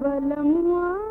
बलमुआ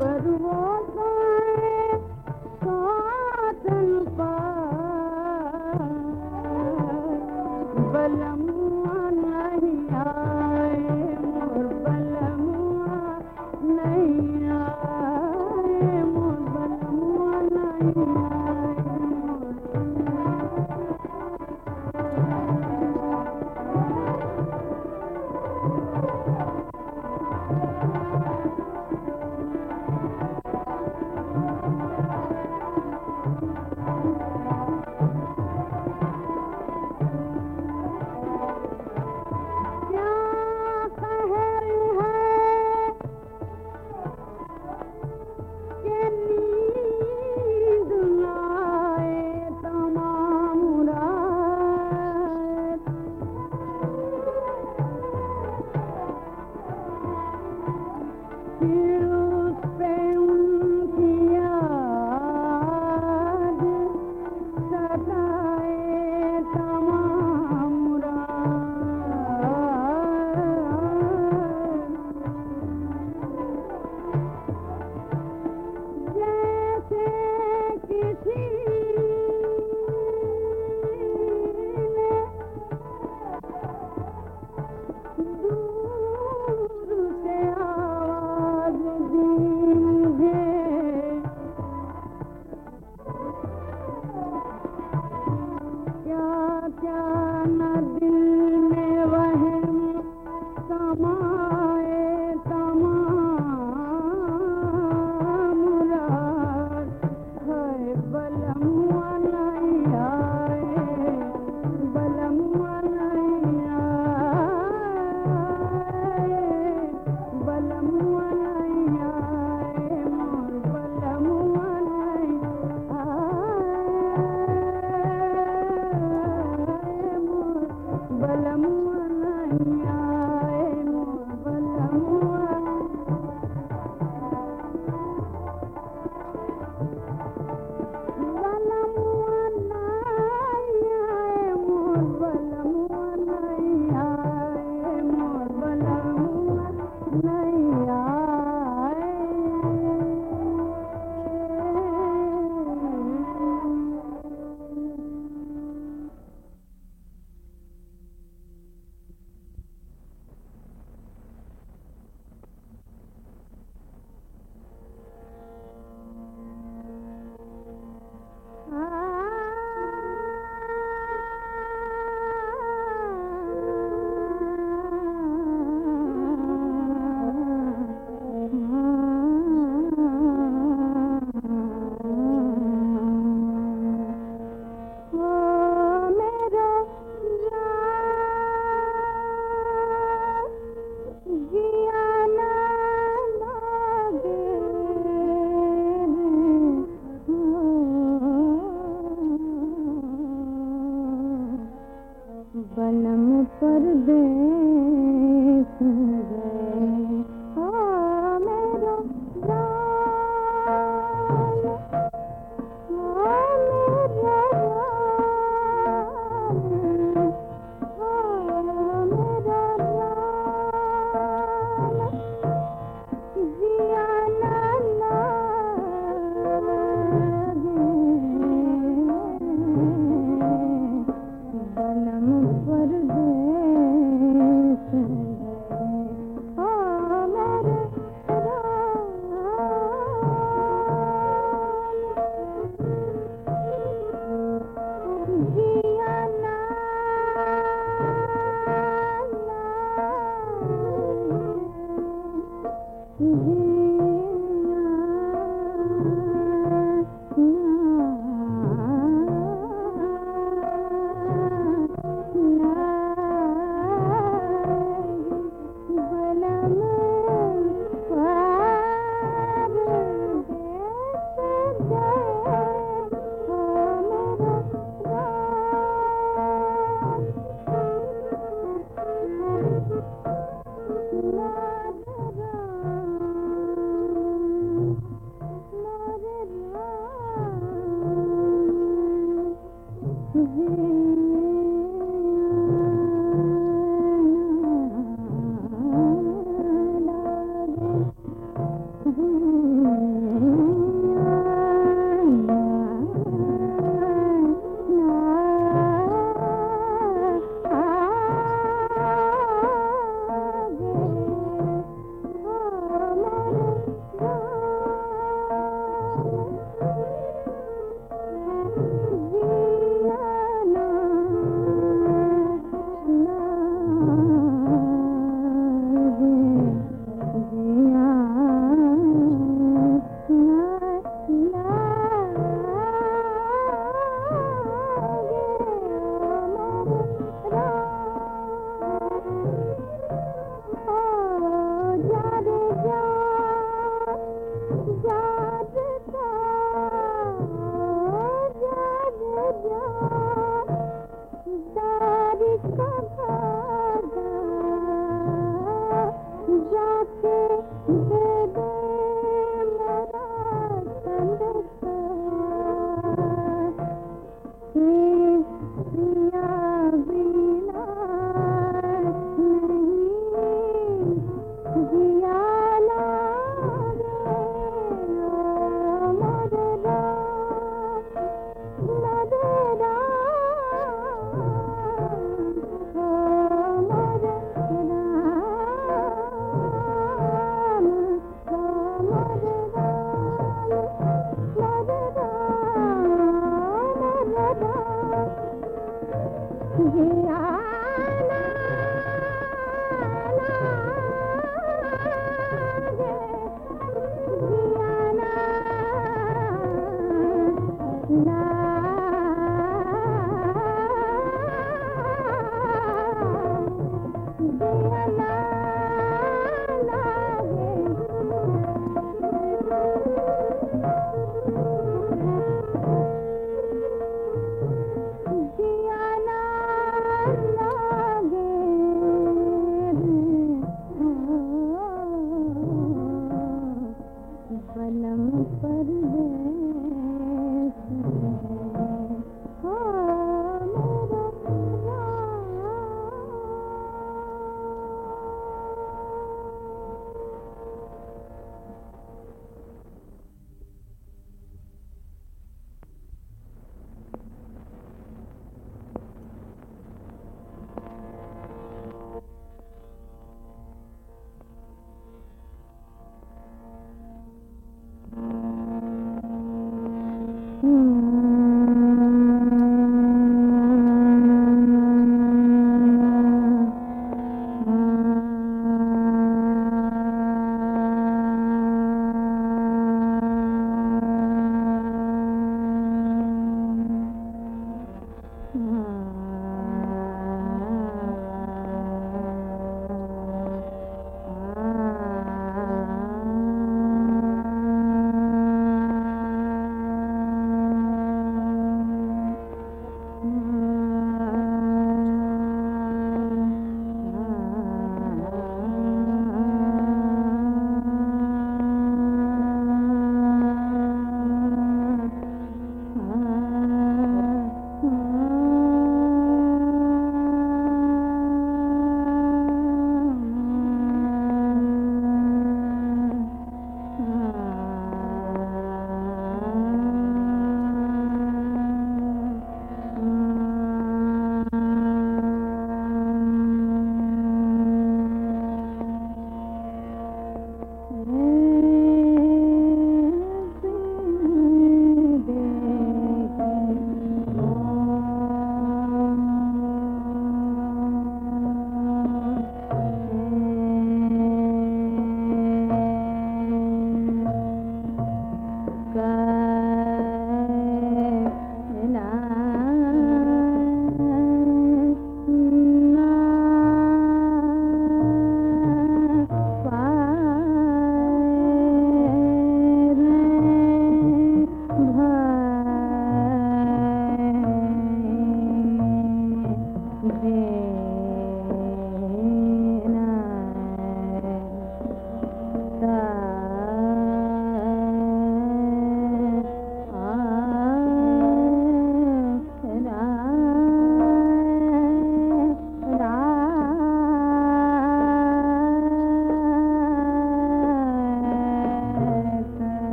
வருவோ